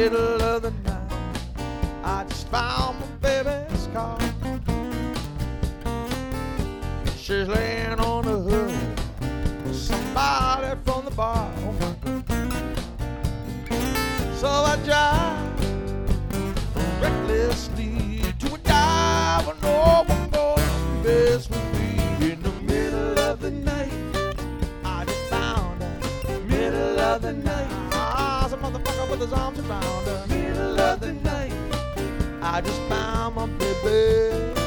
middle of the night. I just found my baby's car. She's laying on the hood. Somebody from the bar. His arms around her middle of the night. I just found my baby.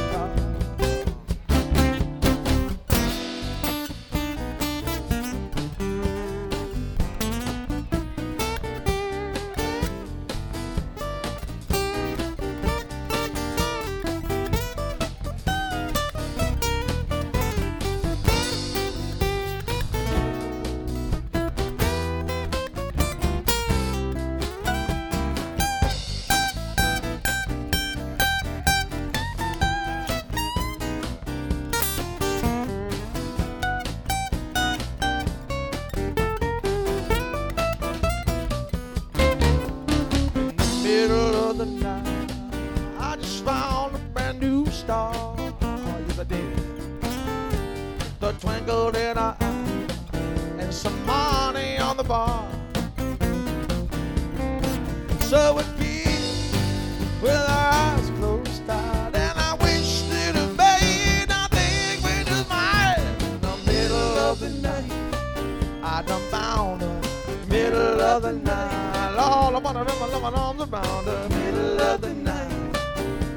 The night. I just found a brand new star. Oh, yes, I did. The twinkle in her eye and some money on the bar. So it be with our eyes closed tight, and I wish that it made nothing we just might. In the middle of the night, I done found her. Middle of the night, all I wanna wrap my loving arms around her. Middle of the night,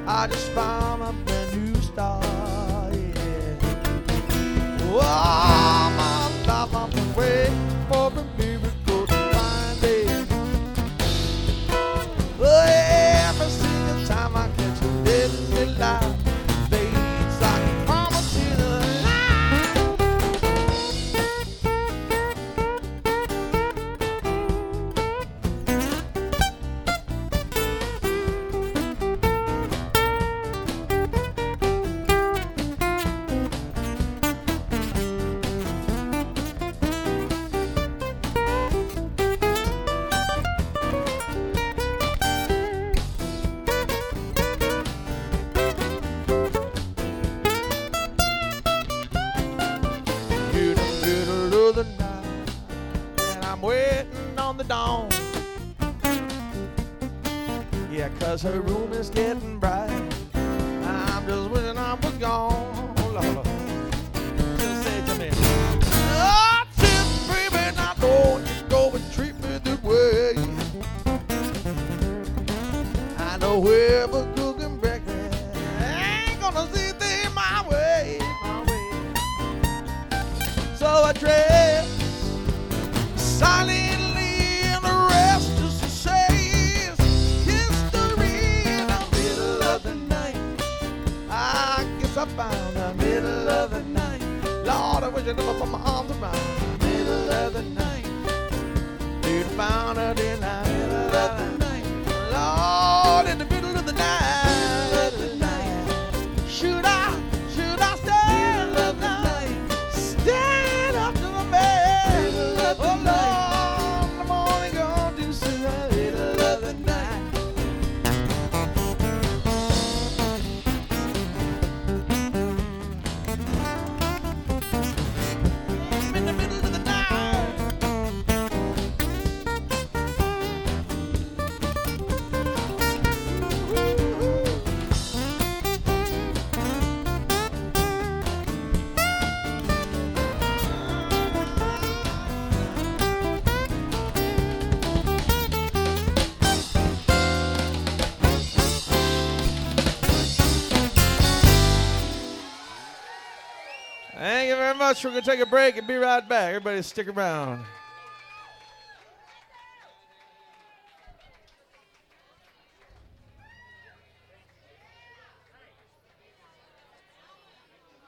I just found a brand new star. The night, and I'm waiting on the dawn. Yeah, 'cause her room is getting bright. I'm just wishing I was gone. Oh, Lord. Just say to me. Oh, just baby, I know you go and treat me this way. I know whoever cooking breakfast ain't gonna see things my way, my way. So I dress Wish I never put my arms around middle of the night. Dude, found her in the middle of the night. Lord, in the middle of the night. Very much. We're going to take a break and be right back. Everybody stick around.